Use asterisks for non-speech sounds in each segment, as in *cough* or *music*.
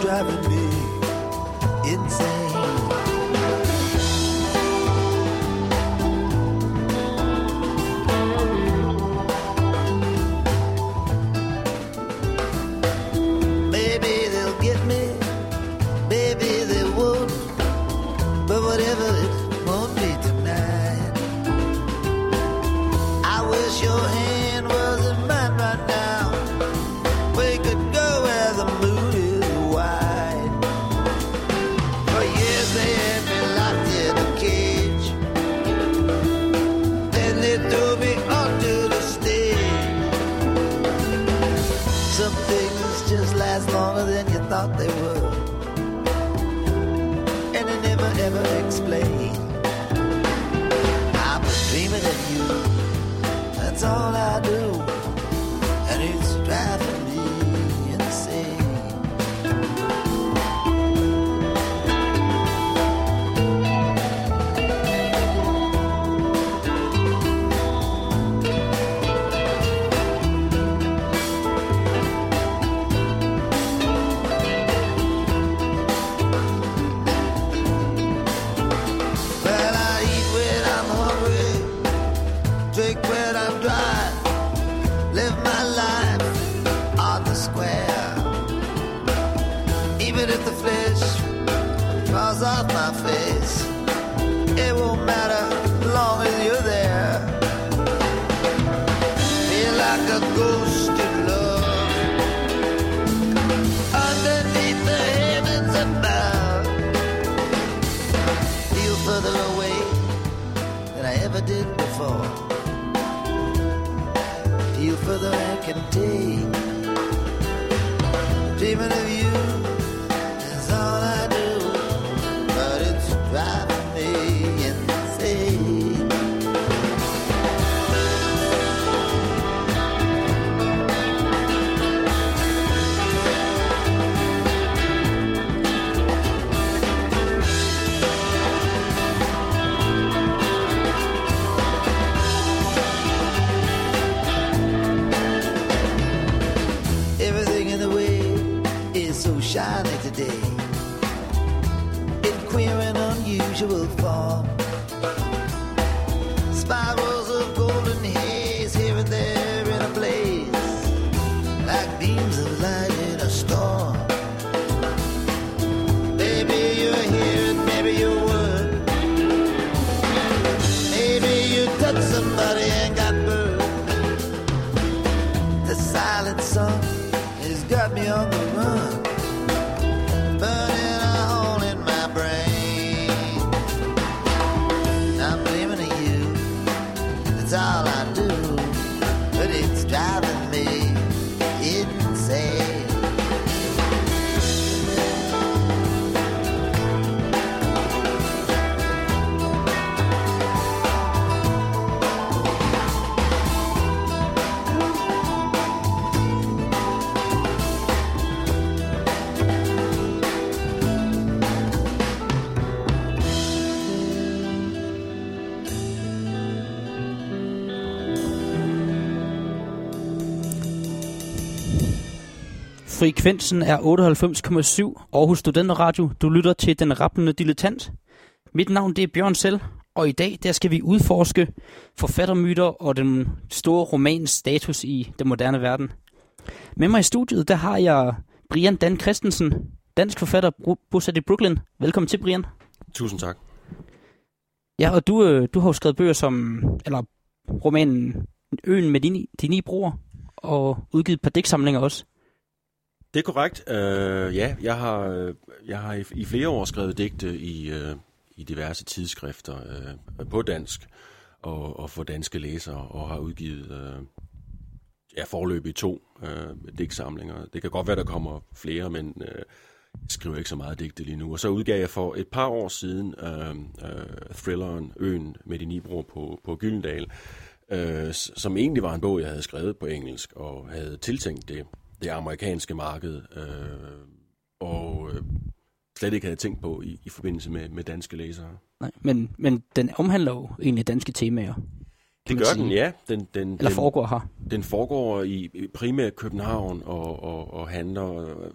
driving me insane. thought they would. And I never ever Dreaming of you. usual Frekvensen er 98,7 Aarhus Studenter Du lytter til Den Rappende Dilettant. Mit navn det er Bjørn Selv, og i dag der skal vi udforske forfattermyter og den store romans status i den moderne verden. Med mig i studiet der har jeg Brian Dan Christensen, dansk forfatter bosat i Brooklyn. Velkommen til, Brian. Tusind tak. Ja, og du, øh, du har jo skrevet bøger som, eller romanen Øen med dine, de ni bror, og udgivet et par digtsamlinger også. Det er korrekt. Uh, ja, jeg har, øh, jeg har i, i flere år skrevet digte i, uh, i diverse tidsskrifter uh, på dansk og, og for danske læsere, og har udgivet uh, ja, forløb i to uh, digtsamlinger. Det kan godt være, der kommer flere, men uh, jeg skriver ikke så meget digte lige nu. Og så udgav jeg for et par år siden uh, uh, thrilleren Øen med de ni bror på, på Gyldendal, uh, som egentlig var en bog, jeg havde skrevet på engelsk, og havde tiltænkt det det amerikanske marked, øh, og øh, slet ikke havde tænkt på i, i forbindelse med, med danske læsere. Nej, men, men den omhandler jo egentlig danske temaer. Det gør sige. den, ja. Den, den, Eller den, foregår her. Den foregår i primært København og, og, og handler og,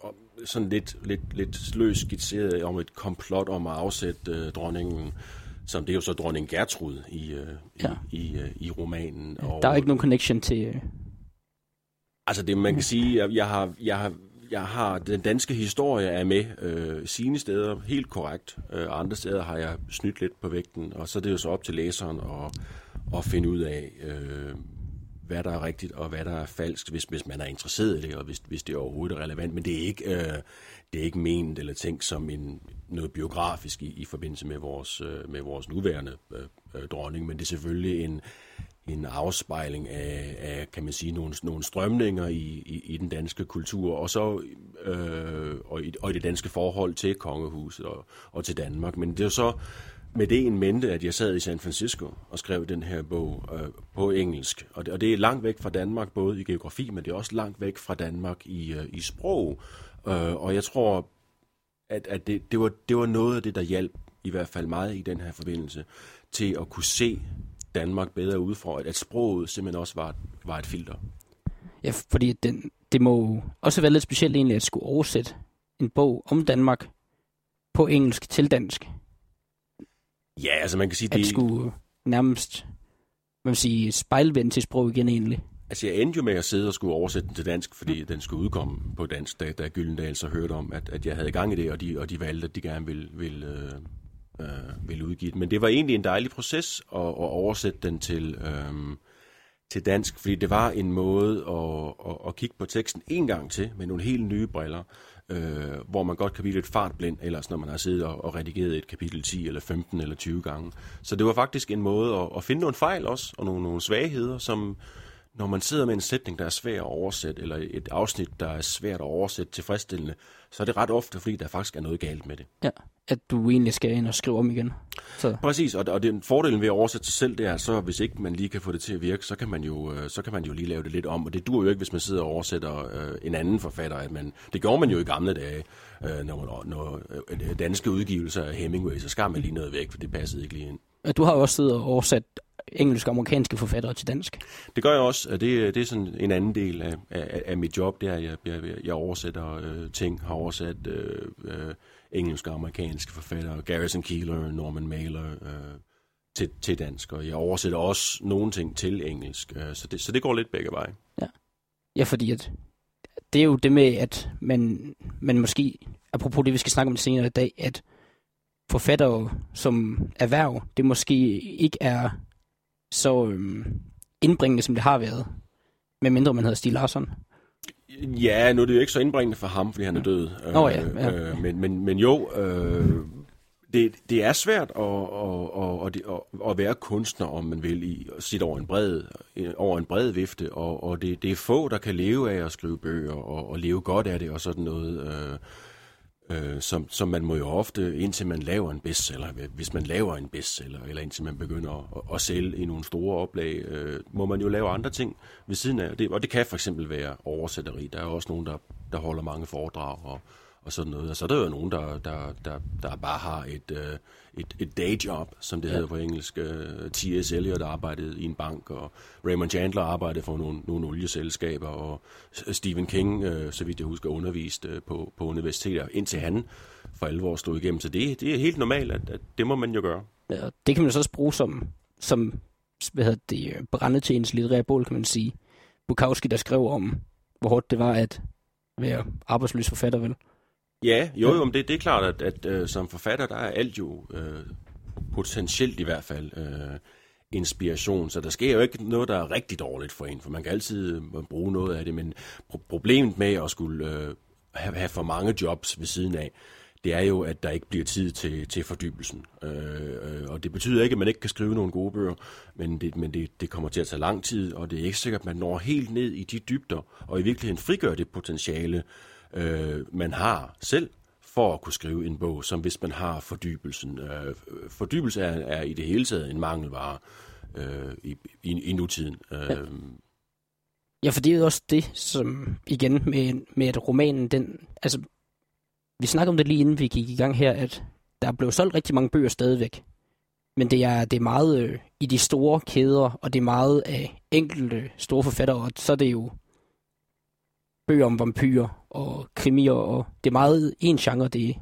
og sådan lidt, lidt, lidt løs skitseret om et komplot om at afsætte øh, dronningen som det er jo så dronning Gertrud i, øh, ja. i, i, øh, i romanen. Og, der er ikke nogen connection til, øh, Altså det, man kan sige, jeg, jeg har, jeg har, jeg har den danske historie er med øh, sine steder helt korrekt. Øh, andre steder har jeg snydt lidt på vægten, og så er det jo så op til læseren at, at finde ud af, øh, hvad der er rigtigt og hvad der er falsk, hvis, hvis man er interesseret i det, og hvis, hvis det overhovedet er relevant. Men det er ikke, øh, det er ikke ment eller tænkt som en, noget biografisk i, i forbindelse med vores, øh, med vores nuværende øh, øh, dronning, men det er selvfølgelig en, en afspejling af, af kan man sige, nogle, nogle strømninger i, i, i den danske kultur, og så øh, og, i, og i det danske forhold til kongehuset og, og til Danmark. Men det er så med det en mente, at jeg sad i San Francisco og skrev den her bog øh, på engelsk. Og det, og det er langt væk fra Danmark, både i geografi, men det er også langt væk fra Danmark i, øh, i sprog. Øh, og jeg tror, at, at det, det, var, det var noget af det, der hjalp i hvert fald meget i den her forbindelse, til at kunne se Danmark bedre ud for, at sproget simpelthen også var, var et filter. Ja, fordi den, det må også være lidt specielt egentlig at skulle oversætte en bog om Danmark på engelsk til dansk. Ja, altså man kan sige... At det skulle nærmest man vil sige, spejlvende til sprog igen egentlig. Altså jeg endte jo med at sidde og skulle oversætte den til dansk, fordi mm. den skulle udkomme på dansk, da, da Gyldendal så hørte om, at, at jeg havde gang i det, og de, og de valgte, at de gerne ville, ville, øh, øh, ville udgive den. Men det var egentlig en dejlig proces at, at oversætte den til, øh, til dansk, fordi det var en måde at, at, at kigge på teksten en gang til med nogle helt nye briller, øh, hvor man godt kan blive lidt fartblind, ellers når man har siddet og, og redigeret et kapitel 10 eller 15 eller 20 gange. Så det var faktisk en måde at, at finde nogle fejl også, og nogle, nogle svagheder, som når man sidder med en sætning, der er svær at oversætte, eller et afsnit, der er svært at oversætte tilfredsstillende, så er det ret ofte, fordi der faktisk er noget galt med det. Ja, at du egentlig skal ind og skrive om igen. Så. Præcis, og, og den fordelen ved at oversætte sig selv, det er så, hvis ikke man lige kan få det til at virke, så kan man jo, øh, så kan man jo lige lave det lidt om. Og det dur jo ikke, hvis man sidder og oversætter øh, en anden forfatter. At man, det gjorde man jo i gamle dage, øh, når, når øh, danske udgivelser af Hemingway, så skar man lige noget væk, for det passede ikke lige ind. Du har jo også siddet og oversat engelske og amerikanske forfattere til dansk. Det gør jeg også. Det, det er sådan en anden del af, af, af mit job, det er, at jeg, jeg, jeg oversætter øh, ting, har oversat øh, øh, engelske og amerikanske forfattere, Garrison Keeler, Norman Mailer, øh, til, til dansk, og jeg oversætter også nogle ting til engelsk, øh, så, det, så det går lidt begge veje. Ja, ja fordi at det er jo det med, at man, man måske, apropos det, vi skal snakke om senere i dag, at forfattere som erhverv, det måske ikke er så øhm, indbringende, som det har været, medmindre man hedder Stig Larsson. Ja, nu er det jo ikke så indbringende for ham, fordi han er død. Nå ja. ja. Øh, men, men, men jo, øh, det, det er svært at, at, at, at, at være kunstner, om man vil, i sidde over en bred, over en bred vifte, og, og det, det er få, der kan leve af at skrive bøger, og, og leve godt af det, og sådan noget. Øh, øh, som, som man må jo ofte, indtil man laver en bestseller, hvis man laver en bestseller, eller indtil man begynder at, at sælge i nogle store oplag, øh, må man jo lave andre ting ved siden af. Det, og det kan for eksempel være oversætteri. Der er også nogen, der, der holder mange foredrag og, og sådan noget. Og så er der jo nogen, der, der, der, der bare har et, øh, et, et dayjob, som det ja. hedder på engelsk. Øh, T.S. Eliot arbejdede i en bank, og Raymond Chandler arbejdede for nogle, nogle olieselskaber, og Stephen King, øh, så vidt jeg husker, underviste øh, på, på universiteter, indtil han for alvor stod igennem. Så det, det er helt normalt, at, at det må man jo gøre. Ja, det kan man så også bruge som, som hvad hedder det, brænde til ens litterære bål, kan man sige. Bukowski, der skrev om, hvor hårdt det var at være arbejdsløs forfatter, vel? Ja, jo, jo, men det, det er klart, at, at uh, som forfatter, der er alt jo uh, potentielt i hvert fald uh, inspiration, så der sker jo ikke noget, der er rigtig dårligt for en, for man kan altid bruge noget af det, men pro- problemet med at skulle uh, have, have for mange jobs ved siden af, det er jo, at der ikke bliver tid til, til fordybelsen. Øh, og det betyder ikke, at man ikke kan skrive nogle gode bøger, men, det, men det, det kommer til at tage lang tid, og det er ikke sikkert, at man når helt ned i de dybder, og i virkeligheden frigør det potentiale, øh, øh, man har selv for at kunne skrive en bog, som hvis man har fordybelsen. Øh, fordybelse er, er i det hele taget en mangelvare øh, i, i, i nutiden. Øh, ja. ja, for det er jo også det, som igen med, med at romanen, den, altså vi snakkede om det lige inden vi gik i gang her, at der blev solgt rigtig mange bøger stadigvæk. Men det er, det er meget øh, i de store kæder, og det er meget af enkelte store forfattere, og så er det jo bøger om vampyrer og krimier, og det er meget en genre, det er.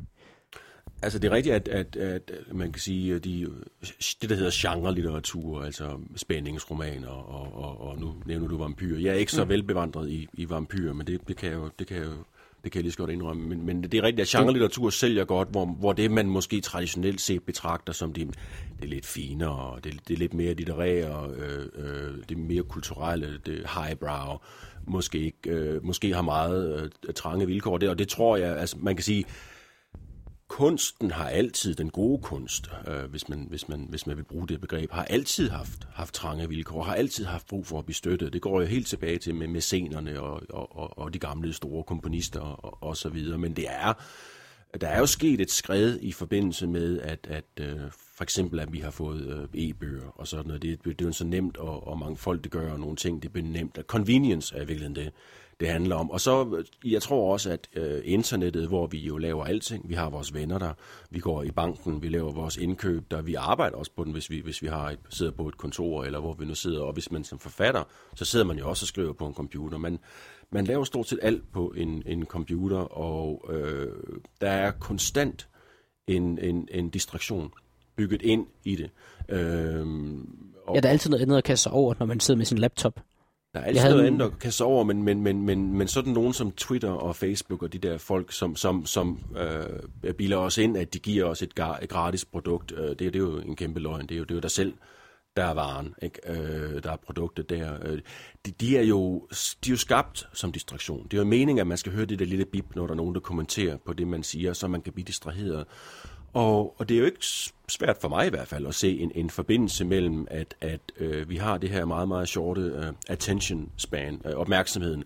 Altså det er rigtigt, at, at, at man kan sige, at de, det der hedder genre-litteratur, altså spændingsromaner, og, og, og nu nævner du vampyrer. Jeg er ikke så mm. velbevandret i, i vampyrer, men det, det, kan jeg jo, det kan jeg jo det kan jeg lige så godt indrømme. Men, men det er rigtigt, at genre-litteratur sælger godt, hvor, hvor det, man måske traditionelt set betragter som det, det er lidt finere, det, det er lidt mere litterære, øh, øh, det er mere kulturelle, det highbrow, måske, ikke, øh, måske har meget øh, trange vilkår. der, og det tror jeg, altså man kan sige, kunsten har altid, den gode kunst, øh, hvis, man, hvis, man, hvis man vil bruge det begreb, har altid haft, haft trange vilkår, har altid haft brug for at blive støttet. Det går jo helt tilbage til med, med scenerne og, og, og, og de gamle store komponister og, og så videre. Men det er, der er jo sket et skred i forbindelse med, at, at øh, for eksempel, at vi har fået øh, e-bøger og sådan noget. Det, det er jo så nemt, og, og mange folk det gør nogle ting, det er nemt. Convenience er virkelig det det handler om. Og så, øh, jeg tror også, at øh, internettet, hvor vi jo laver alting, vi har vores venner der, vi går i banken, vi laver vores indkøb der, vi arbejder også på den, hvis vi, hvis vi har et, sidder på et kontor, eller hvor vi nu sidder, og hvis man som forfatter, så sidder man jo også og skriver på en computer. Man, man laver stort set alt på en, en computer, og øh, der er konstant en, en, en distraktion bygget ind i det. Øh, og, ja, der er altid noget andet at kaste sig over, når man sidder med sin laptop. Der er altid noget andet at kaste over, men, men, men, men, men sådan nogen som Twitter og Facebook og de der folk, som, som, som øh, biler os ind, at de giver os et, et gratis produkt, øh, det, det er jo en kæmpe løgn. Det er jo, det er jo dig selv, der er varen, ikke? Øh, der er produktet der. Øh, de, de, er jo, de er jo skabt som distraktion. Det er jo meningen, at man skal høre det der lille bip, når der er nogen, der kommenterer på det, man siger, så man kan blive distraheret. Og, og det er jo ikke svært for mig i hvert fald at se en, en forbindelse mellem, at, at øh, vi har det her meget, meget shorte øh, attention span, øh, opmærksomheden,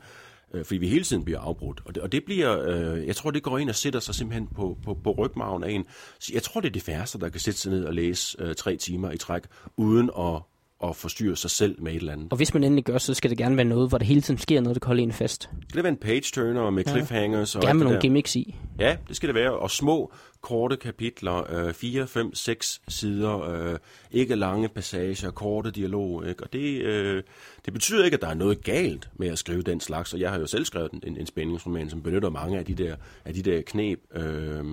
øh, fordi vi hele tiden bliver afbrudt. Og det, og det bliver, øh, jeg tror, det går ind og sætter sig simpelthen på, på, på rygmagen af en. Så jeg tror, det er det færreste, der kan sætte sig ned og læse øh, tre timer i træk, uden at at forstyrre sig selv med et eller andet. Og hvis man endelig gør, så skal det gerne være noget, hvor der hele tiden sker noget, der kan holde en fast. Skal det være en page-turner med ja. cliffhangers? Og gerne med nogle gimmicks i. Ja, det skal det være. Og små, korte kapitler, øh, 4, 5, 6 sider, øh, ikke lange passager, korte dialog. Ikke? Og det, øh, det betyder ikke, at der er noget galt med at skrive den slags. Og jeg har jo selv skrevet en, en spændingsroman, som benytter mange af de der, af de der knep. Øh,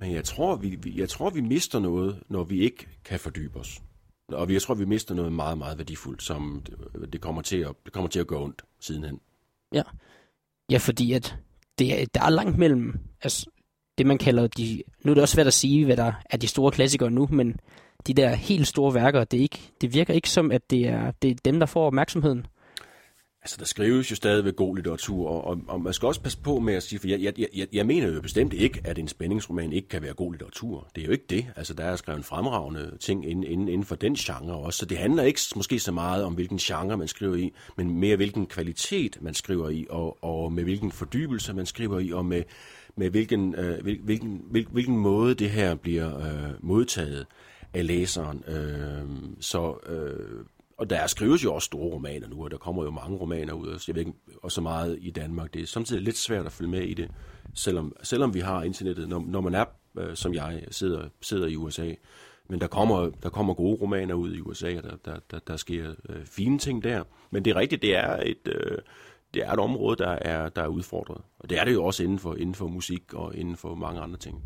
men jeg tror, vi, jeg tror, vi mister noget, når vi ikke kan fordybe os. Og jeg tror, vi mister noget meget, meget værdifuldt, som det kommer til at, det kommer til at gå ondt sidenhen. Ja, ja fordi at det der er langt mellem altså, det, man kalder de... Nu er det også svært at sige, hvad der er de store klassikere nu, men de der helt store værker, det, er ikke, det virker ikke som, at det er, det er dem, der får opmærksomheden. Altså, der skrives jo stadigvæk god litteratur, og, og, og man skal også passe på med at sige, for jeg, jeg, jeg, jeg mener jo bestemt ikke, at en spændingsroman ikke kan være god litteratur. Det er jo ikke det. Altså, der er skrevet fremragende ting inden, inden, inden for den genre også, så det handler ikke måske så meget om, hvilken genre man skriver i, men mere hvilken kvalitet man skriver i, og, og med hvilken fordybelse man skriver i, og med, med hvilken, øh, hvilken, hvilken, hvilken måde det her bliver øh, modtaget af læseren. Øh, så... Øh, og der skrives jo også store romaner nu, og der kommer jo mange romaner ud, og jeg ved ikke, og så meget i Danmark. Det er samtidig lidt svært at følge med i det, selvom, selvom vi har internettet, når, når man er, øh, som jeg, sidder, sidder i USA. Men der kommer, der kommer gode romaner ud i USA, og der, der, der, der sker øh, fine ting der. Men det er rigtigt, det er et, øh, det er et område, der er, der er udfordret. Og det er det jo også inden for, inden for musik og inden for mange andre ting.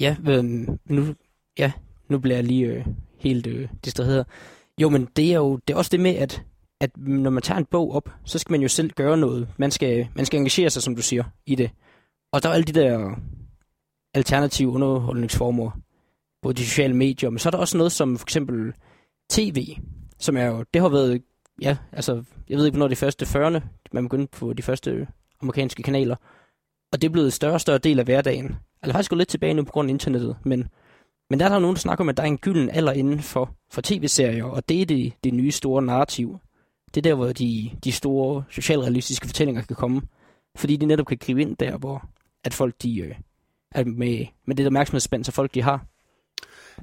Ja, øh, nu, ja, nu bliver jeg lige øh, helt øh, distraheret. Jo, men det er jo det er også det med, at, at når man tager en bog op, så skal man jo selv gøre noget. Man skal, man skal engagere sig, som du siger, i det. Og der er alle de der alternative underholdningsformer, på de sociale medier, men så er der også noget som for eksempel tv, som er jo, det har været, ja, altså, jeg ved ikke, hvornår de første 40'erne, man begyndte på de første amerikanske kanaler, og det er blevet en større og større del af hverdagen. Altså faktisk gået lidt tilbage nu på grund af internettet, men, men der er der nogen, der snakker om, at der er en gylden alder inden for, for tv-serier, og det er det, det nye store narrativ. Det er der, hvor de, de store socialrealistiske fortællinger kan komme, fordi de netop kan gribe ind der, hvor at folk de, øh, er med, med det opmærksomhedsspænd, så folk de har,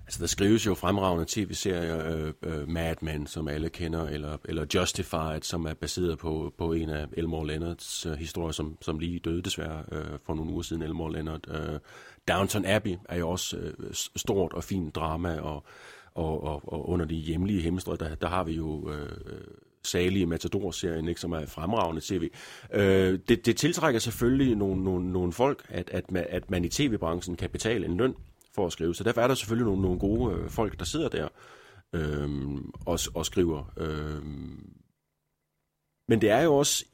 Altså, der skrives jo fremragende tv-serier, øh, øh, Mad Men, som alle kender, eller, eller Justified, som er baseret på, på en af Elmore Leonards øh, historier, som, som lige døde desværre øh, for nogle uger siden, Elmore Leonard. Øh, Downton Abbey er jo også øh, stort og fint drama, og, og, og, og under de hjemlige hemmestrøg, der, der har vi jo... Øh, salige Matador-serien, ikke, som er fremragende tv. Øh, det, det tiltrækker selvfølgelig nogle, nogle, nogle folk, at, at, man, at man i tv-branchen kan betale en løn for at skrive. Så derfor er der selvfølgelig nogle, nogle gode øh, folk, der sidder der øh, og, og skriver. Øh. Men det er jo også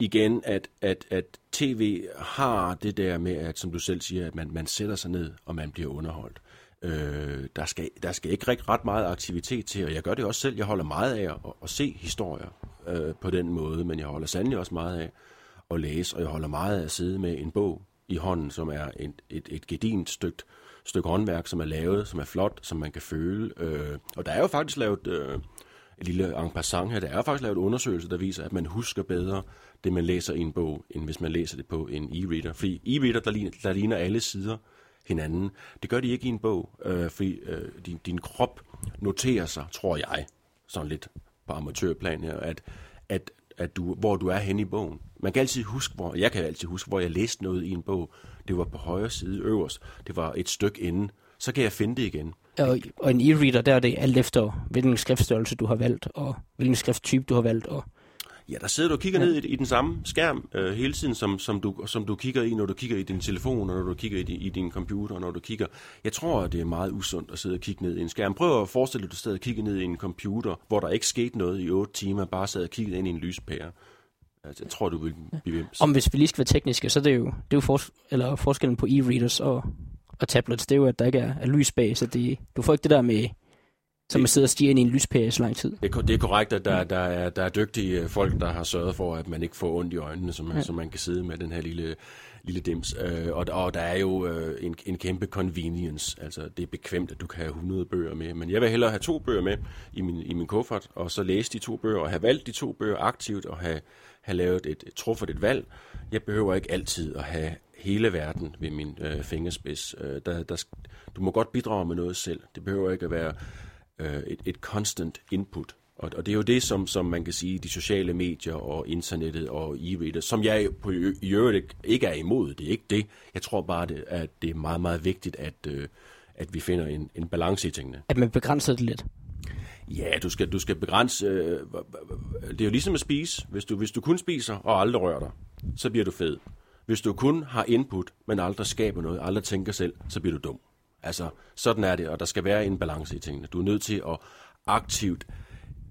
igen, at, at, at tv har det der med, at som du selv siger, at man, man sætter sig ned, og man bliver underholdt. Øh, der, skal, der skal ikke rigtig ret meget aktivitet til, og jeg gør det også selv. Jeg holder meget af at, at se historier øh, på den måde, men jeg holder sandelig også meget af at læse, og jeg holder meget af at sidde med en bog i hånden, som er et, et, et gedint stykke stykke håndværk, som er lavet, som er flot, som man kan føle. Øh, og der er jo faktisk lavet øh, et lille en passant her, der er faktisk lavet undersøgelser, der viser, at man husker bedre det, man læser i en bog, end hvis man læser det på en e-reader. Fordi e-reader, der ligner, der ligner alle sider hinanden. Det gør de ikke i en bog, øh, fordi øh, din, din krop noterer sig, tror jeg, sådan lidt på amatørplan her, at, at, at du, hvor du er henne i bogen. Man kan altid huske, hvor, jeg kan altid huske, hvor jeg læste noget i en bog, det var på højre side øverst. Det var et stykke inden. Så kan jeg finde det igen. Og, og en e-reader, der er det alt efter, hvilken skriftstørrelse du har valgt, og hvilken skrifttype du har valgt. Og Ja, der sidder du og kigger ja. ned i, i den samme skærm øh, hele tiden, som, som, du, som du kigger i, når du kigger i din telefon, og når du kigger i din, i din computer, og når du kigger... Jeg tror, det er meget usundt at sidde og kigge ned i en skærm. Prøv at forestille dig, at du sidder og kigger ned i en computer, hvor der ikke skete noget i 8 timer, bare sad og kiggede ind i en lyspære. Altså, jeg tror, du vil blive vims. Om hvis vi lige skal være tekniske, så er det jo, det er jo fors- eller forskellen på e-readers og, og tablets, det er jo, at der ikke er, er lys bag, så det, du får ikke det der med, som man sidder og stiger ind i en lyspære i så lang tid. Det er, det er korrekt, at der, der, er, der er dygtige øh, folk, der har sørget for, at man ikke får ondt i øjnene, så man, ja. så man kan sidde med den her lille, lille dims. Øh, og, og der er jo øh, en, en kæmpe convenience. Altså, det er bekvemt, at du kan have 100 bøger med. Men jeg vil hellere have to bøger med i min, i min kuffert, og så læse de to bøger, og have valgt de to bøger aktivt, og have have lavet et, et truffet et valg. Jeg behøver ikke altid at have hele verden ved min øh, fingerspids. Øh, der, der, du må godt bidrage med noget selv. Det behøver ikke at være øh, et, et constant input. Og, og det er jo det, som, som man kan sige, de sociale medier og internettet og e-reader, som jeg på i øvrigt ikke er imod. Det er ikke det. Jeg tror bare, det, at det er meget, meget vigtigt, at, øh, at vi finder en, en balance i tingene. At man begrænser det lidt. Ja, du skal, du skal begrænse... Øh, det er jo ligesom at spise. Hvis du, hvis du kun spiser og aldrig rører dig, så bliver du fed. Hvis du kun har input, men aldrig skaber noget, aldrig tænker selv, så bliver du dum. Altså, sådan er det, og der skal være en balance i tingene. Du er nødt til at aktivt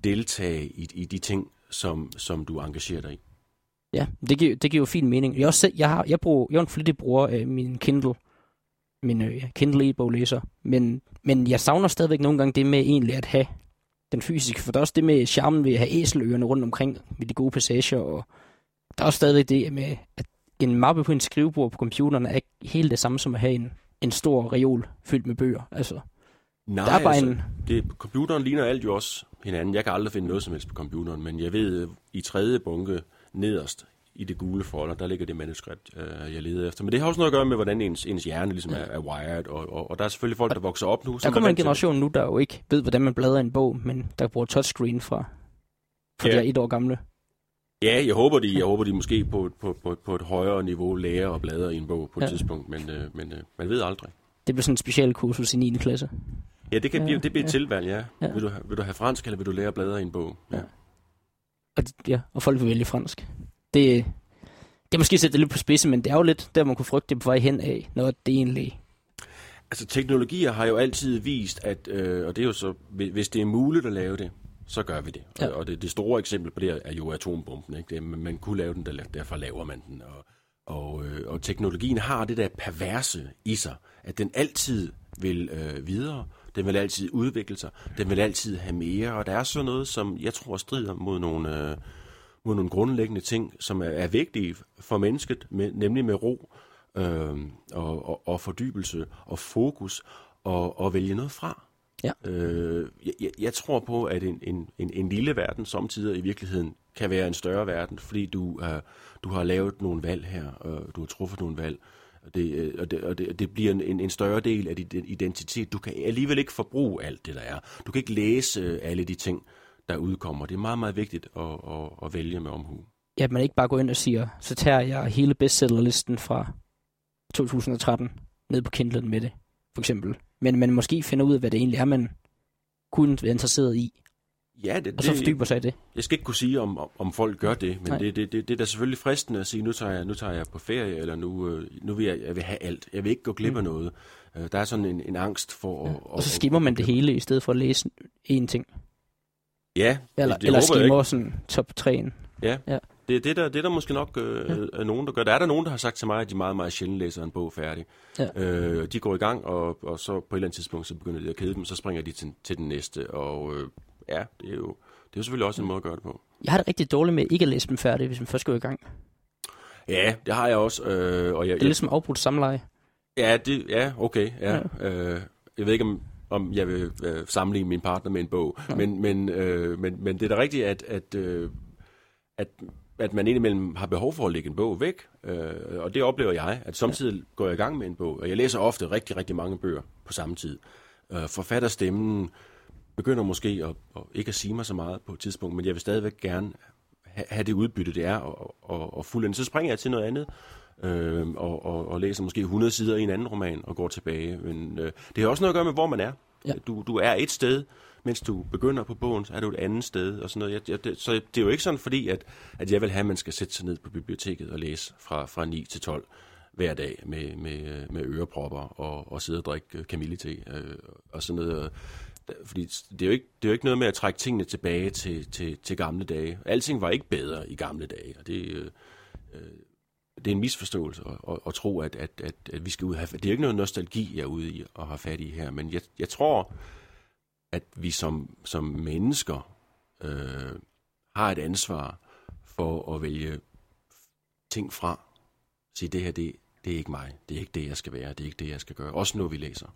deltage i, i de ting, som, som du engagerer dig i. Ja, det giver, det giver jo fin mening. Jeg, også selv, jeg, har, jeg, bruger, jeg er en flittig bruger af min Kindle, min øh, Kindle e-boglæser, men, men jeg savner stadigvæk nogle gange det med egentlig at have den fysiske, for der er også det med charmen ved at have æseløerne rundt omkring med de gode passager, og der er også stadigvæk det med, at en mappe på en skrivebord på computeren er ikke helt det samme som at have en, en stor reol fyldt med bøger. Altså, Nej, der er bare altså, en... det, computeren ligner alt jo også hinanden. Jeg kan aldrig finde noget som helst på computeren, men jeg ved, i tredje bunke nederst i det gule folder, der ligger det manuskript, øh, jeg leder efter. Men det har også noget at gøre med, hvordan ens, ens hjerne ligesom er, er wired, og, og, og der er selvfølgelig folk, der vokser op nu. Der kommer en generation nu, der jo ikke ved, hvordan man bladrer en bog, men der bruger touchscreen fra, fra ja. de er et år gamle. Ja, jeg håber, de, jeg håber, de måske på, på, på, på et højere niveau lærer og bladrer i en bog på et ja. tidspunkt, men, øh, men øh, man ved aldrig. Det bliver sådan en special kursus i 9. klasse. Ja, det, kan ja, blive, det bliver et ja. tilvalg, ja. ja. Vil, du, vil du have fransk, eller vil du lære at bladre i en bog? Ja. ja. Og, ja, og folk vil vælge fransk. Det, det er måske sætte det lidt på spidsen, men det er jo lidt der, man kunne frygte det på vej hen af, når det egentlig... Altså, teknologier har jo altid vist, at, øh, og det er jo så, hvis det er muligt at lave det, så gør vi det. Ja. Og det, det store eksempel på det er jo atombomben. Ikke? Det, man kunne lave den, derfor laver man den. Og, og, øh, og teknologien har det der perverse i sig, at den altid vil øh, videre, den vil altid udvikle sig, den vil altid have mere, og der er sådan noget, som jeg tror strider mod nogle, øh, mod nogle grundlæggende ting, som er, er vigtige for mennesket, med, nemlig med ro øh, og, og, og fordybelse og fokus og, og vælge noget fra. Ja. Øh, jeg, jeg tror på, at en, en, en, en lille verden samtidig i virkeligheden kan være en større verden, fordi du, uh, du har lavet nogle valg her, og du har truffet nogle valg, og det, øh, og det, og det, det bliver en, en større del af din identitet. Du kan alligevel ikke forbruge alt det, der er. Du kan ikke læse øh, alle de ting, der udkommer. Det er meget, meget vigtigt at, at, at vælge med omhu. Ja, man ikke bare går ind og siger, så tager jeg hele bestsellerlisten fra 2013 ned på Kindle med det, for eksempel. Men man måske finder ud af, hvad det egentlig er, man kunne være interesseret i. Ja, det, og så fordyber sig i det. Jeg skal ikke kunne sige, om, om folk gør det, men det, det, det, det er da selvfølgelig fristende at sige, nu tager jeg, nu tager jeg på ferie, eller nu, øh, nu vil jeg, jeg vil have alt. Jeg vil ikke gå glip af mm. noget. Øh, der er sådan en, en angst for... Ja. At, og så skimmer man det hele, i stedet for at læse én ting. Ja, Eller, det, eller skimmer sådan top 3'en. Ja, ja. Det, det, der, det er der måske nok øh, ja. er nogen, der gør. Der er der nogen, der har sagt til mig, at de meget, meget sjældent læser en bog færdig. Ja. Øh, de går i gang, og, og så på et eller andet tidspunkt, så begynder de at kede dem, så springer de til, til den næste. Og øh, ja, det er jo det er jo selvfølgelig også en måde at gøre det på. Jeg har det rigtig dårligt med ikke at læse dem færdig, hvis man først går i gang. Ja, det har jeg også. Øh, og jeg, det er ligesom afbrudt samleje. Ja, det, ja okay. Ja. Ja. Øh, jeg ved ikke, om, om jeg vil øh, sammenligne min partner med en bog, ja. men, men, øh, men, men det er da rigtigt, at, at, øh, at, at man indimellem har behov for at lægge en bog væk, øh, og det oplever jeg, at samtidig ja. går jeg i gang med en bog, og jeg læser ofte rigtig, rigtig mange bøger på samme tid. Øh, forfatterstemmen, begynder måske at, at ikke at sige mig så meget på et tidspunkt, men jeg vil stadigvæk gerne have, det udbytte, det er, og, og, og fulde Så springer jeg til noget andet, øh, og, og, og læser måske 100 sider i en anden roman, og går tilbage. Men øh, det har også noget at gøre med, hvor man er. Ja. Du, du er et sted, mens du begynder på bogen, så er du et andet sted, og sådan noget. Jeg, jeg, det, så det er jo ikke sådan, fordi at, at jeg vil have, at man skal sætte sig ned på biblioteket og læse fra, fra 9 til 12 hver dag med, med, med ørepropper og, og sidde og drikke øh, kamillete øh, og sådan noget. Fordi det er, jo ikke, det er jo ikke noget med at trække tingene tilbage til, til, til gamle dage. Alting var ikke bedre i gamle dage, og det, øh, øh det er en misforståelse at, at, at tro, at, at, at, at vi skal ud have... Det er jo ikke noget nostalgi, jeg er ude i at have fat i her, men jeg, jeg tror, at vi som, som mennesker øh, har et ansvar for at vælge ting fra. Sige, det her, det, det er ikke mig. Det er ikke det, jeg skal være. Det er ikke det, jeg skal gøre. Også når vi læser.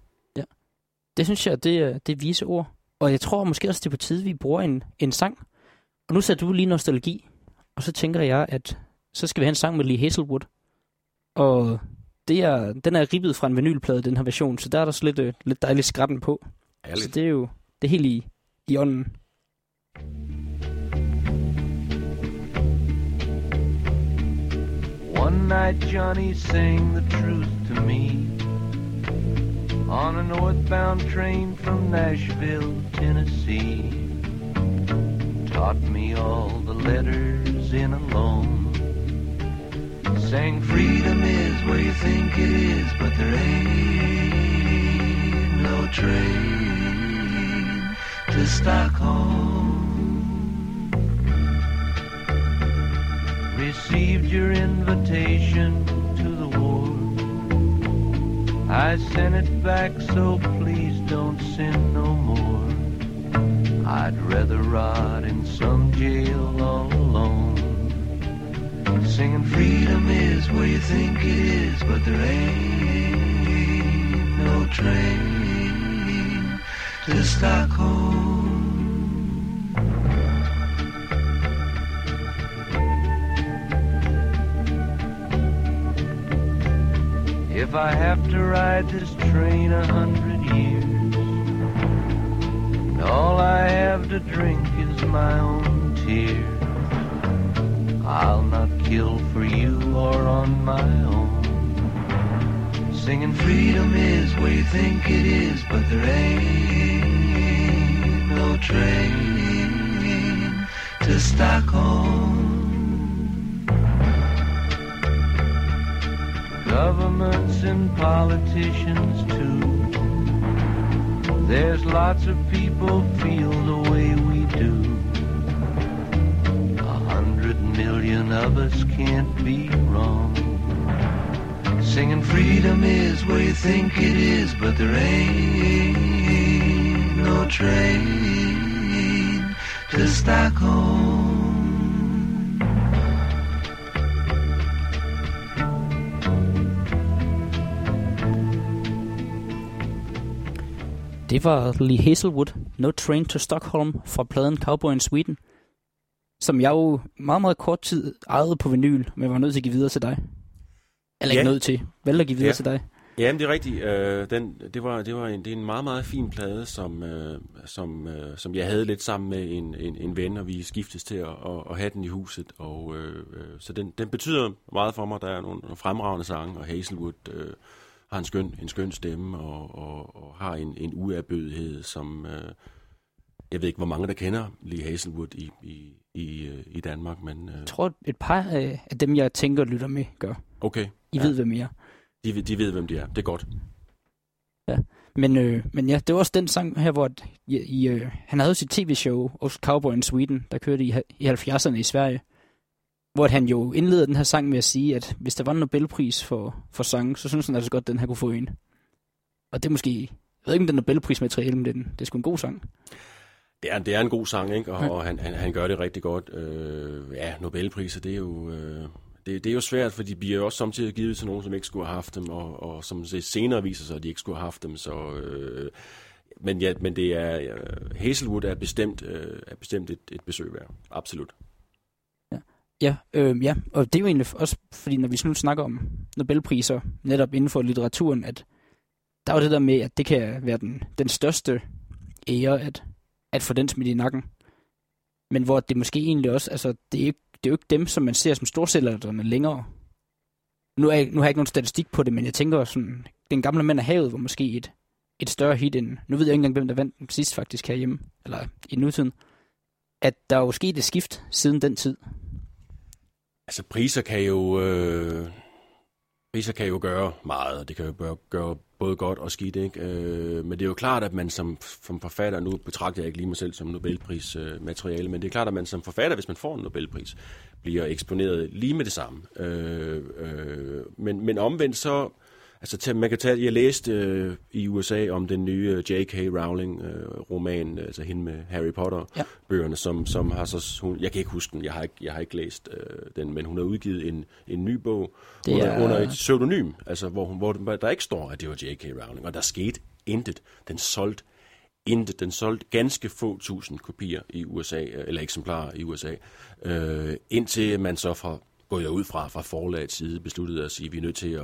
Det synes jeg, det er, det er vise ord. Og jeg tror måske også, det er på tide, vi bruger en, en sang. Og nu sætter du lige nostalgi. Og så tænker jeg, at så skal vi have en sang med Lee Hazelwood. Og det er, den er ribbet fra en vinylplade, den her version. Så der er der så lidt, uh, lidt dejligt skratten på. Ærligt. Så det er jo det er helt i, i ånden. One night Johnny sang the truth to me on a northbound train from Nashville, Tennessee. Taught me all the letters in a loan. Sang freedom is where you think it is, but there ain't no train to Stockholm. Received your invitation to the war I sent it back, so please don't send no more. I'd rather rot in some jail all alone. Singing freedom is where you think it is, but there ain't no train. If I have to ride this train a hundred years, and all I have to drink is my own tears, I'll not kill for you or on my own. Singing freedom is where you think it is, but there ain't train to Stockholm. Governments and politicians too. There's lots of people feel the way we do. A hundred million of us can't be wrong. Singing freedom is where you think it is, but there ain't no train to Stockholm. Det var Lee Hazelwood, No Train to Stockholm fra pladen Cowboy in Sweden, som jeg jo meget, meget kort tid ejede på vinyl, men var nødt til at give videre til dig. Eller Ja. ikke nødt til. Valgte at give videre Ja. til dig. Ja, men det er rigtigt. Øh, den, det var, det var en, det er en meget, meget fin plade, som, øh, som, øh, som jeg havde lidt sammen med en, en, en ven, og vi skiftes til at, at, at have den i huset. Og, øh, øh, så den, den betyder meget for mig. Der er nogle, fremragende sange, og Hazelwood øh, har en skøn, en skøn stemme, og, og, og har en, en uerbødighed, som... Øh, jeg ved ikke, hvor mange der kender Lee Hazelwood i, i, i, øh, i Danmark, men øh, Jeg tror, et par af af dem, jeg tænker og lytter med, gør. okay. I Ja. ved, hvem jeg er. De, de ved, hvem de er. Det er godt. Men, øh, men ja, det var også den sang her, hvor i, i, øh, han havde sit tv-show hos Cowboy in Sweden, der kørte i, i 70'erne i Sverige. Hvor han jo indleder den her sang med at sige, at hvis der var en Nobelpris for, for sang, så synes han altså godt, at den her kunne få en. Og det er måske, jeg ved ikke, om det er Nobelpris materiale, men det er, den- det er sgu en god sang. Det er, det er en god sang, ikke? Og, Ja. og han, han, han gør det rigtig godt. Øh, ja, Nobelpriser, det er jo... Øh, det, det er jo svært, for de bliver jo også samtidig givet til nogen, som ikke skulle have haft dem, og, og som senere viser sig, at de ikke skulle have haft dem. Så, øh, men, ja, men det er... ja, Hazelwood er bestemt, øh, er bestemt et, et besøg værd. Absolut. Ja, øh, ja, og det er jo egentlig også, fordi når vi nu snakker om Nobelpriser, netop inden for litteraturen, at der er jo det der med, at det kan være den, den største ære, at, at få den smidt i nakken. Men hvor det måske egentlig også, altså det er, ikke, det er jo ikke dem, som man ser som storsælgerne længere. Nu, er jeg, nu har jeg ikke nogen statistik på det, men jeg tænker sådan, den gamle mand af havet var måske et, et større hit end, nu ved jeg ikke engang, hvem der vandt den sidst faktisk herhjemme, eller i nutiden, at der er jo sket et skift siden den tid. Altså, priser kan jo... Øh, priser kan jo gøre meget, og det kan jo gøre, gøre både godt og skidt, ikke? Øh, men det er jo klart, at man som, som forfatter, nu betragter jeg ikke lige mig selv som Nobelpris-materiale, øh, materiale, men det er klart, at man som forfatter, hvis man får en Nobelpris, bliver eksponeret lige med det samme. Øh, øh, men, men omvendt så... Altså, til- man kan tage, jeg læste øh, i USA om den nye øh, J.K. Rowling-roman, øh, altså hende med Harry Potter-bøgerne, som, som har så... Hun, jeg kan ikke huske den, jeg har ikke, jeg har ikke læst øh, den, men hun har udgivet en, en ny bog Det under, er- under et pseudonym, altså hvor, hun, hvor der ikke står, at det var J.K. Rowling, og der skete intet. Den solgte intet. Den solgte ganske få tusind kopier i USA, øh, eller eksemplarer i USA, øh, indtil man så fra, går jeg ud fra, fra forlagets side besluttede at sige, at vi er nødt til at,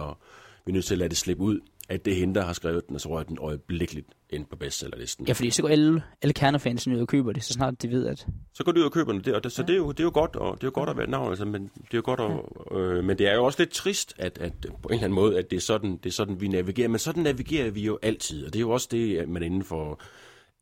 vi er nødt til at lade det slippe ud, at det er hende, der har skrevet den, og så rører den øjeblikkeligt ind på bestsellerlisten. Ja, fordi så går alle, alle kernefansen ud og køber det, så snart de ved, at Så går du ud og køber der, og det, så det, er jo, det er jo godt, og det er jo godt at være et navn, altså, men det er jo godt at, øh, men det er jo også lidt trist, at, at på en eller anden måde, at det er, sådan, det er sådan, vi navigerer, men sådan navigerer vi jo altid, og det er jo også det, at man inden for,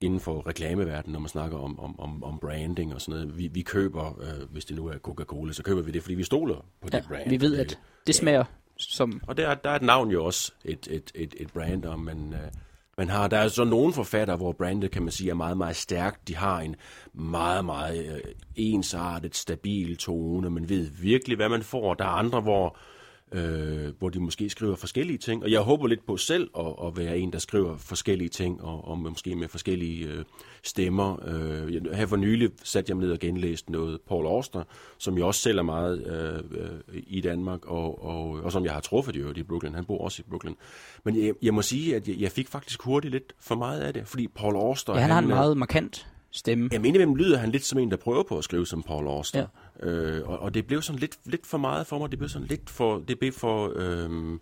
inden for reklameverdenen, når man snakker om, om, om, om branding og sådan noget, vi, vi køber, øh, hvis det nu er Coca-Cola, så køber vi det, fordi vi stoler på ja, det brand. vi ved, at det smager som... og der, der er et navn jo også et, et, et, et brand, og man, øh, man har, der er så nogle forfattere, hvor brandet, kan man sige, er meget, meget stærkt. De har en meget, meget øh, ensartet, stabil tone. Man ved virkelig, hvad man får. Der er andre, hvor, øh, hvor de måske skriver forskellige ting. Og jeg håber lidt på selv at, at være en, der skriver forskellige ting, og, og måske med forskellige øh, stemmer. Øh, jeg- her for nylig satte jeg mig ned og genlæste noget Paul Auster, som jeg også selv er meget øh, øh, i Danmark, og, og, og som jeg har truffet i øvrigt i Brooklyn. Han bor også i Brooklyn. Men jeg, jeg må sige, at jeg, jeg fik faktisk hurtigt lidt for meget af det, fordi Paul Auster... Ja, han har en meget markant stemme. jeg mener, hvem lyder han lidt som en, der prøver på at skrive som Paul Auster. Ja. Øh, og, og det blev sådan lidt, lidt for meget for mig. Det blev sådan lidt for, det blev for, øhm,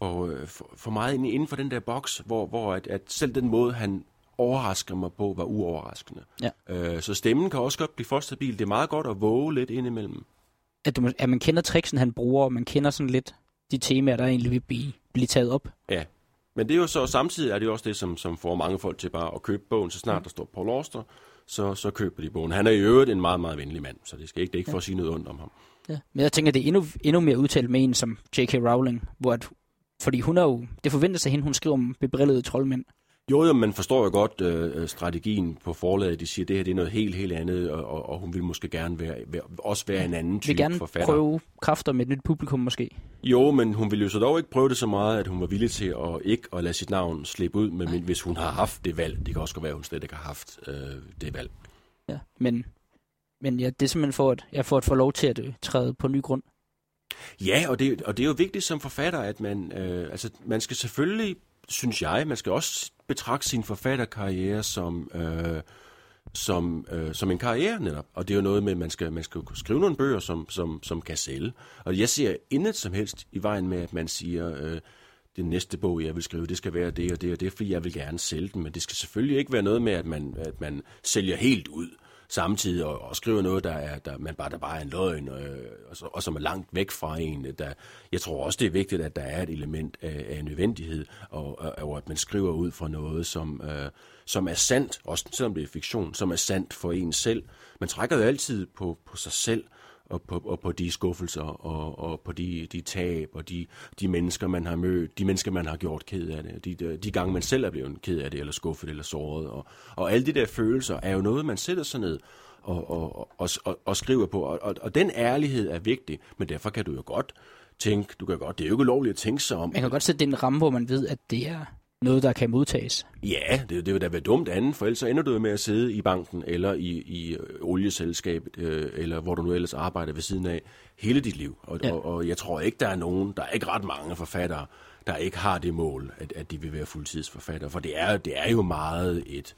og øh, for, for meget ind, inden for den der boks, hvor, hvor at, at selv den måde, han overrasker mig på, var uoverraskende. Ja. Øh, så stemmen kan også godt blive for stabil. Det er meget godt at våge lidt indimellem. At, du, at man kender tricksen, han bruger, og man kender sådan lidt de temaer, der egentlig vil blive, blive taget op. Ja. Men det er jo så samtidig er det jo også det, som, som får mange folk til bare at købe bogen, så snart der står Paul Auster, så, så køber de bogen. Han er i øvrigt en meget, meget venlig mand, så det skal ikke, det er ikke for at sige noget ondt om ham. Ja. Men jeg tænker, det er endnu, endnu mere udtalt med en som J.K. Rowling, hvor at, fordi hun er jo, det forventes af hende, hun skriver om bebrillede troldmænd. Jo, jo, man forstår jo godt øh, strategien på forlaget. De siger, at det her det er noget helt, helt andet, og, og, hun vil måske gerne være, være, også være en anden Vil type gerne forfatter. prøve kræfter med et nyt publikum måske. Jo, men hun ville jo så dog ikke prøve det så meget, at hun var villig til at ikke at lade sit navn slippe ud, men hvis hun har haft det valg. Det kan også godt være, at hun slet ikke har haft øh, det valg. Ja. Men, men ja, det er simpelthen for, at jeg får at få lov til at øh, træde på ny grund. Ja, og det, og det er jo vigtigt som forfatter, at man, øh, altså, man skal selvfølgelig, synes jeg, man skal også betragte sin forfatterkarriere som, øh, som, øh, som en karriere netop. Og det er jo noget med, at man skal, man skal skrive nogle bøger, som, som, som kan sælge. Og jeg ser intet som helst i vejen med, at man siger, øh, det næste bog, jeg vil skrive, det skal være det og det og det, fordi jeg vil gerne sælge den. Men det skal selvfølgelig ikke være noget med, at man, at man sælger helt ud samtidig og, og skriver noget, der, er, der, man bare, der bare er en løgn, øh, og, så, og som er langt væk fra en. Øh, der, jeg tror også, det er vigtigt, at der er et element af, af nødvendighed, og, og, og at man skriver ud fra noget, som, øh, som er sandt, også selvom det er fiktion, som er sandt for en selv. Man trækker jo altid på, på sig selv, og på, og på de skuffelser, og, og på de, de tab, og de, de mennesker, man har mødt, de mennesker, man har gjort ked af det, de, de, de gange, man selv er blevet ked af det, eller skuffet, eller såret. Og, og alle de der følelser er jo noget, man sætter sig ned og, og, og, og, og skriver på. Og, og, og den ærlighed er vigtig, men derfor kan du jo godt tænke, du kan godt, det er jo ikke lovligt at tænke sig om. Man kan godt sætte den en ramme, hvor man ved, at det er noget, der kan modtages. Ja, det, det vil da være dumt andet, for ellers så ender du med at sidde i banken, eller i, i øh, olieselskabet, øh, eller hvor du nu ellers arbejder ved siden af, hele dit liv. Og, Ja. ja. og, og jeg tror ikke, der er nogen, der er ikke ret mange forfattere, der ikke har det mål, at, at de vil være fuldtidsforfattere. For det er, det er jo meget et,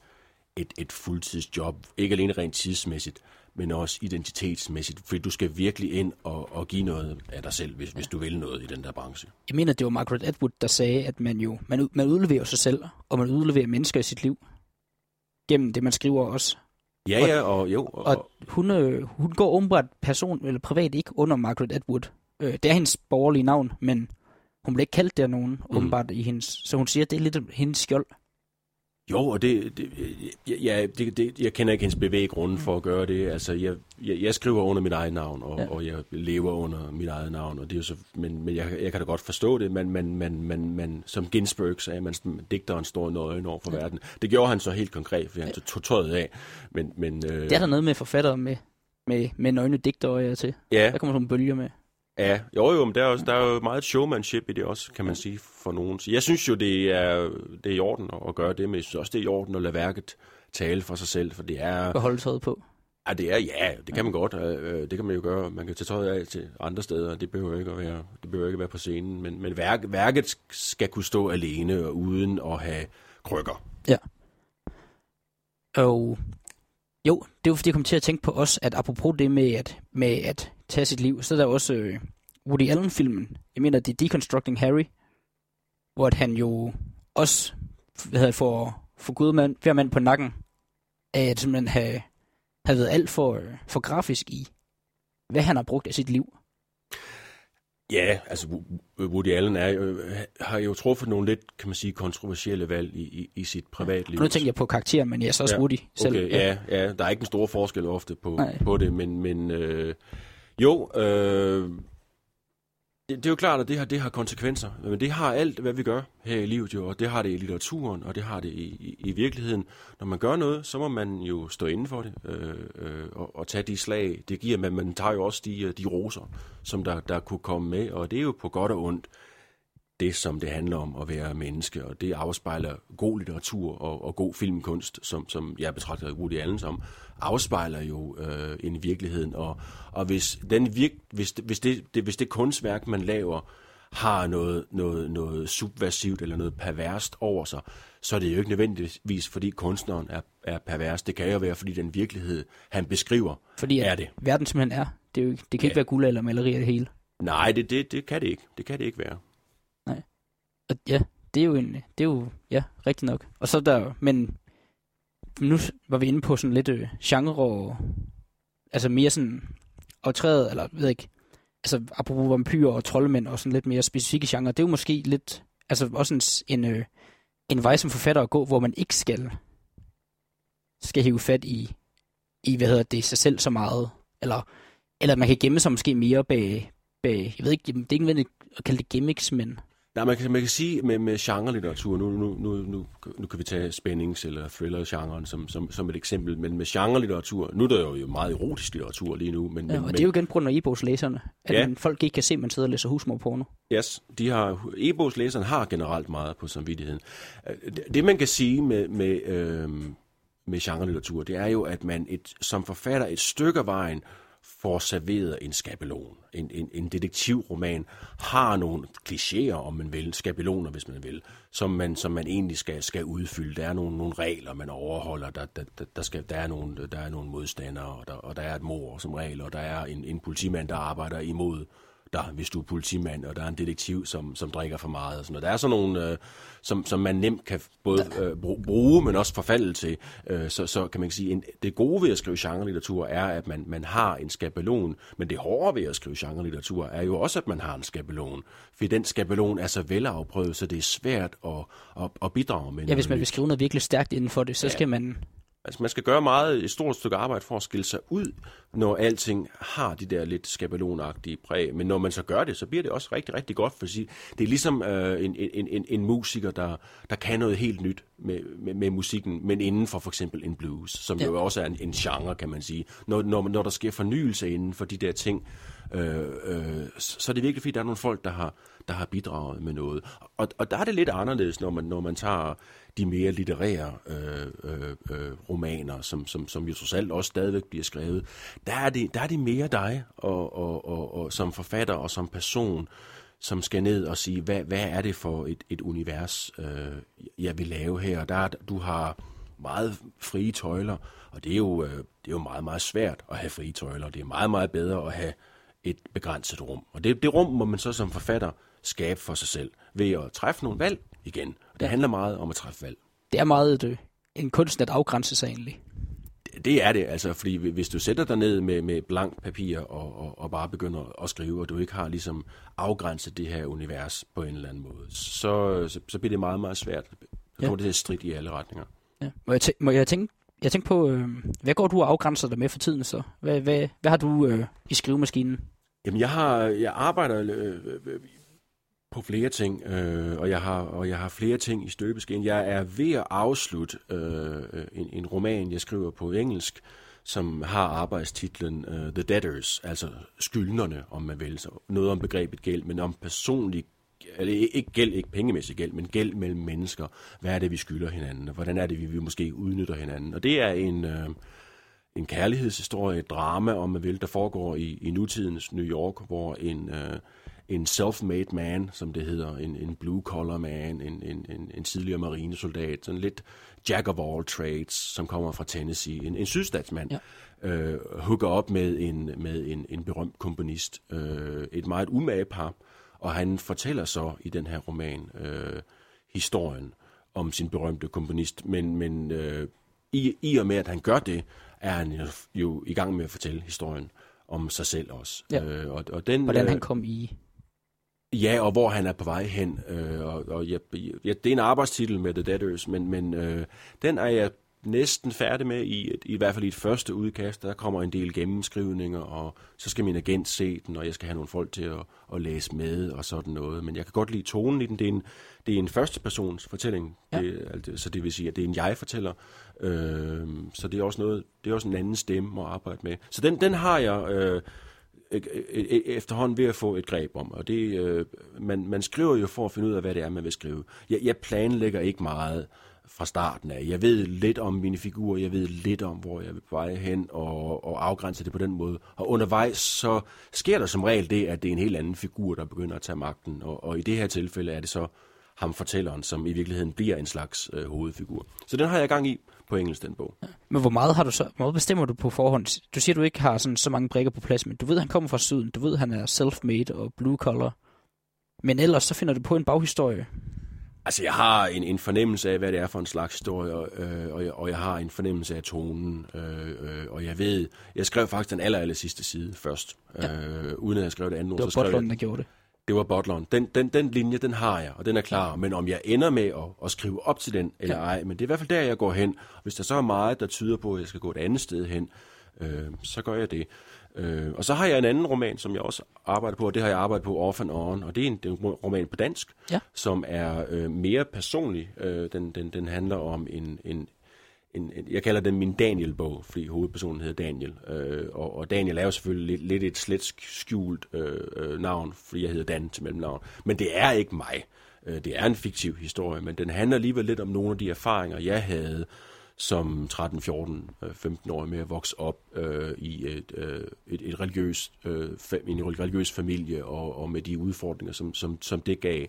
et, et fuldtidsjob, ikke alene rent tidsmæssigt, men også identitetsmæssigt, fordi du skal virkelig ind og, og give noget af dig selv, hvis, hvis du vil noget i den der branche. Jeg mener, det var Margaret Atwood, der sagde, at man jo man, man udleverer sig selv, og man udleverer mennesker i sit liv gennem det, man skriver også. Ja, Og- ja, og jo, og, Og hun, øh, hun går åbenbart person eller privat ikke under Margaret Atwood. Øh, det er hendes borgerlige navn, men hun bliver ikke kaldt der nogen, mm. åbenbart i hendes. Så hun siger, at det er lidt hendes skjold. Jo, og det, det, ja, ja, det, det, jeg kender ikke hendes bevæggrunde for at gøre det. Altså, jeg, jeg, jeg skriver under mit eget navn, og, Ja. ja. og jeg lever under mit eget navn, og det er jo så, men, men jeg, jeg kan da godt forstå det, men, men, men, men, men som Ginsberg sagde, man, digteren står nøgen over for ja. verden. Det gjorde han så helt konkret, fordi han tog- tog tøjet af. Men, men, øh, Det er der noget med forfattere med, med, med nøgne digterøjer til. ja, Der kommer sådan nogle bølger med. Ja, jo jo, men der er, også, der er jo meget showmanship i det også, kan man sige, for nogen. Så jeg synes jo, det er, det er i orden at- gøre det, men jeg synes også, det er i orden at lade værket tale for sig selv, for det er... Beholde tøjet på. Ja, det er, ja, det kan man godt. øh, øh, Det kan man jo gøre. Man kan tage tøjet af til andre steder. Det behøver ikke at være, det behøver ikke at være på scenen. Men, men værk, værket skal kunne stå alene og uden at have krykker. Og jo, det var fordi, jeg kom til at tænke på os, at apropos det med at, med at tage sit liv, så er der også øh, Woody Allen-filmen. Jeg mener, det er Deconstructing Harry, hvor han jo også hvad hedder får, får gud mand, hver mand på nakken af at simpelthen have, have været alt for, øh, for grafisk i, hvad han har brugt af sit liv. Ja, altså Wo- Woody Allen er, jo- har jo truffet nogle lidt, kan man sige, kontroversielle valg i, i, i sit privatliv. Og nu tænker jeg på karakteren, men jeg er så også Ja, Woody selv. Okay, ja, ja, der er ikke en stor forskel ofte på, Nej. på det, men, men øh, jo, øh, det, det er jo klart, at det her det har konsekvenser, men det har alt, hvad vi gør her i livet jo, og det har det i litteraturen, og det har det i, i, i virkeligheden. Når man gør noget, så må man jo stå inden for det, øh, øh, og, og tage de slag, det giver, men man tager jo også de, øh, de roser, som der, der kunne komme med, og det er jo på godt og ondt det, som det handler om at være menneske, og det afspejler god litteratur og, og god filmkunst, som, som jeg betragter Woody Allen som, afspejler jo øh, en virkeligheden, og, og hvis, den virk, hvis, hvis, det, det, hvis det kunstværk, man laver, har noget, noget, noget subversivt eller noget perverst over sig, så er det jo ikke nødvendigvis, fordi kunstneren er, er pervers. Det kan jo være, fordi den virkelighed, han beskriver, Fordi er det. verden simpelthen er. Det, er jo ikke, det kan ikke Ja. være guld eller maleri af det hele. Nej, det, det, det kan det ikke. Det kan det ikke være. Og ja, det er jo en, det er jo, ja, rigtigt nok. Og så der, men nu var vi inde på sådan lidt øh, genre og, altså mere sådan aftræet, eller ved jeg ikke, altså apropos vampyrer og troldmænd og sådan lidt mere specifikke genre, det er jo måske lidt, altså også en, en, øh, en vej som forfatter at gå, hvor man ikke skal, skal hive fat i, i hvad hedder det, sig selv så meget, eller, eller man kan gemme sig måske mere bag, bag jeg ved ikke, det er ikke nødvendigt at kalde det gimmicks, men Nej, man kan, man kan sige med, med genre-litteratur, nu, nu, nu, nu, nu kan vi tage spændings- eller thriller-genren som, som, som et eksempel, men med genre-litteratur, nu er der jo meget erotisk litteratur lige nu. Men, ja, men, og det er jo igen på grund af e-bogslæserne, at Ja. man, folk ikke kan se, at man sidder og læser husmorporno. Yes, de har, e-bogslæseren har generelt meget på samvittigheden. Øh, Det, det man kan sige med, med, øh, med genre-litteratur, det er jo, at man et, som forfatter et stykke af vejen får serveret en skabelon. En, en, en detektivroman har nogle klichéer, om man vil, skabeloner, hvis man vil, som man, som man egentlig skal, skal udfylde. Der er nogle, nogle regler, man overholder. Der, der, der, skal, der, er nogle, der er nogle modstandere, og der, og der er et mor som regel, og der er en, en politimand, der arbejder imod der, hvis du er politimand, og der er en detektiv, som, som drikker for meget. Og sådan noget. Der er sådan nogle, øh, som, som man nemt kan både øh, bru- bruge, men også forfalde til. Øh, så, så kan man sige, en, det gode ved at skrive genre-litteratur er, at man, man har en skabelon, men det hårde ved at skrive genre-litteratur er jo også, at man har en skabelon. For den skabelon er så velafprøvet, så det er svært at, at, at bidrage med Ja, hvis man vil skrive noget virkelig stærkt inden for det, så Ja. skal man... Altså, man skal gøre meget, et stort stykke arbejde for at skille sig ud, når alting har de der lidt skabelonagtige præg. Men når man så gør det, så bliver det også rigtig, rigtig godt, for det er ligesom øh, en, en, en, en musiker, der, der kan noget helt nyt med, med, med musikken, men inden for for eksempel en blues, som Ja. jo også er en, en genre, kan man sige. Når, når, når der sker fornyelse inden for de der ting, øh, øh, så det er det virkelig, fordi der er nogle folk, der har, der har bidraget med noget. Og, og der er det lidt anderledes, når man, når man tager de mere litterære øh, øh, øh, romaner, som, som, som jo trods alt også stadigvæk bliver skrevet. Der er det, der er det mere dig og, og, og, og som forfatter og som person, som skal ned og sige, hvad, hvad er det for et, et univers, øh, jeg vil lave her. Der er, du har meget frie tøjler, og det er, jo, øh, det er jo meget, meget svært at have frie tøjler. Det er meget, meget bedre at have et begrænset rum. Og det, det rum må man så som forfatter skabe for sig selv, ved at træffe nogle valg igen. Og det Ja. handler meget om at træffe valg. Det er meget øh, en kunst at afgrænse sig egentlig. Det er det, altså, fordi hvis du sætter dig ned med, med blank papir og, og, og bare begynder at skrive, og du ikke har ligesom afgrænset det her univers på en eller anden måde, så, så, så bliver det meget, meget svært. Så Ja. kommer det til at stride i alle retninger. Ja. Må, jeg tæ- må jeg tænke, jeg tænker på, øh, hvad går du og afgrænser dig med for tiden så? Hvad, hvad, hvad har du øh, i skrivemaskinen? Jamen, jeg har, jeg arbejder øh, øh, øh, på flere ting, øh, og, jeg har, og jeg har flere ting i støbeskeen. Jeg er ved at afslutte øh, øh en, en roman, jeg skriver på engelsk, som har arbejdstitlen uh, The Debtors, altså skyldnerne, om man vil. Så noget om begrebet gæld, men om personlig eller ikke gæld, ikke pengemæssig gæld, men gæld mellem mennesker. Hvad er det, vi skylder hinanden, og hvordan er det, vi, vi måske udnytter hinanden. Og det er en, øh, en kærlighedshistorie, et drama, om man vil, der foregår i, i nutidens New York, hvor en, øh, en self-made man, som det hedder, en, en blue-collar man, en, en, en, en tidligere marinesoldat, sådan lidt jack of all trades, som kommer fra Tennessee, en, en sydstatsmand, ja. øh, hooker op med en, med en, en berømt komponist, øh, et meget umage par, og han fortæller så i den her roman øh, historien om sin berømte komponist, men, men øh, i, i og med, at han gør det, er han jo, jo i gang med at fortælle historien om sig selv også. Ja. Øh, og, og den, Hvordan øh, han kom i... Ja, og hvor han er på vej hen. Øh, og, og jeg, jeg, det er en arbejdstitel med The Debtors, men, men øh, den er jeg næsten færdig med, i, et, i hvert fald i et første udkast. Der kommer en del gennemskrivninger, og så skal min agent se den, og jeg skal have nogle folk til at, at læse med og sådan noget. Men jeg kan godt lide tonen i den. Det er en, det er en første persons fortælling, Ja. det, altså, så det vil sige, at det er en jeg-fortæller. Øh, så det er også noget, det er også en anden stemme at arbejde med. Så den, den har jeg... Øh, e- e- e- efterhånden ved at få et greb om. Og det, øh, man, man skriver jo for at finde ud af, hvad det er, man vil skrive. Jeg, jeg planlægger ikke meget fra starten af. Jeg ved lidt om mine figurer, jeg ved lidt om, hvor jeg vil på vej hen, og, og afgrænse det på den måde. Og undervejs så sker der som regel det, at det er en helt anden figur, der begynder at tage magten. Og, og i det her tilfælde er det så ham fortælleren, som i virkeligheden bliver en slags øh, hovedfigur. Så den har jeg gang i på engelsk, den bog. Men hvor meget har du så, hvor meget bestemmer du på forhånd? Du siger, du ikke har sådan så mange brikker på plads, men du ved, han kommer fra syden. Du ved, han er self-made og blue collar. Men ellers så finder du på en baghistorie. Altså, jeg har en, en fornemmelse af, hvad det er for en slags historie, øh, og, jeg, og jeg har en fornemmelse af tonen, øh, øh, og jeg ved, jeg skrev faktisk den aller, aller sidste side først, ja. øh, uden at jeg skrev det andet ord. Det var Botlund, der gjorde det. det var Botlund. Den, den, den linje, den har jeg, og den er klar, men om jeg ender med at, at skrive op til den, eller ej, men det er i hvert fald der, jeg går hen. Hvis der så er meget, der tyder på, at jeg skal gå et andet sted hen, øh, så gør jeg det. Øh, og så har jeg en anden roman, som jeg også arbejder på, og det har jeg arbejdet på off and on, og det er en, det er en roman på dansk, Ja. som er øh, mere personlig. Øh, den, den, den handler om en, en, en, en, jeg kalder den min Daniel-bog, fordi hovedpersonen hedder Daniel. Øh, og, og Daniel er jo selvfølgelig lidt, lidt et slet skjult øh, øh, navn, fordi jeg hedder Dan til mellemnavn. Men det er ikke mig. Øh, det er en fiktiv historie, men den handler alligevel lidt om nogle af de erfaringer, jeg havde som 13, 14, øh, 15 år med at vokse op øh, i et, øh, et, et religiøst, øh, en religiøs familie og, og med de udfordringer, som, som, som det gav.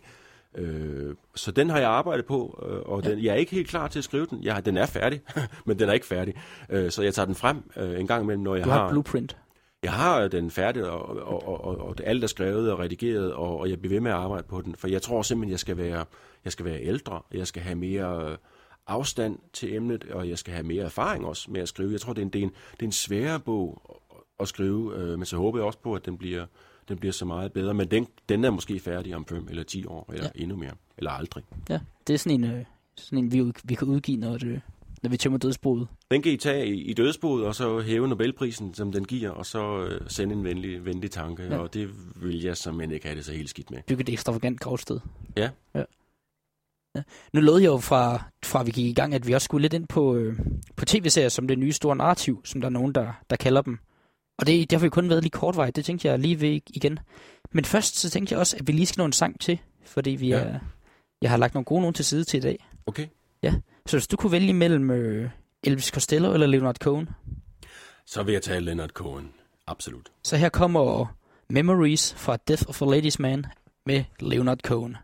Øh, så den har jeg arbejdet på, øh, og den, jeg er ikke helt klar til at skrive den. Jeg, den er færdig, *laughs* men den er ikke færdig. Øh, så jeg tager den frem øh, en gang imellem, når jeg Du har et blueprint. jeg har den færdig, og, og, og, og, og alt er skrevet og redigeret, og, og jeg bliver ved med at arbejde på den, for jeg tror simpelthen, jeg skal være, jeg skal være ældre, og jeg skal have mere øh, afstand til emnet, og jeg skal have mere erfaring også med at skrive. Jeg tror, det er en, det er en, det er en sværere bog at- skrive, øh, men så håber jeg også på, at den bliver, den bliver så meget bedre. Men den, den er måske færdig om 5 eller 10 år, eller ja. endnu mere, eller aldrig. Ja, det er sådan en, øh, sådan en vi, vi kan udgive, når, det, når vi tømmer dødsboet. Den kan I tage i, i dødsboet, og så hæve Nobelprisen, som den giver, og så øh, sende en venlig, venlig tanke, Ja. og det vil jeg simpelthen ikke have det så helt skidt med. Bygge et ekstravagant gravsted. Ja. ja. Ja. Nu lovede jeg jo fra, fra vi gik i gang, at vi også skulle lidt ind på, øh, på tv-serier som det nye store narrativ, som der er nogen, der, der kalder dem. Og det, det har vi kun været lige kortvejt, det tænkte jeg lige ved igen. Men først så tænkte jeg også, at vi lige skal nå en sang til, fordi vi Ja. er, jeg har lagt nogle gode nogen til side til i dag. Okay. Så hvis du kunne vælge mellem øh, Elvis Costello eller Leonard Cohen, Så vil jeg tage Leonard Cohen. Absolut. så her kommer Memories fra Death of a Ladies Man med Leonard Cohen.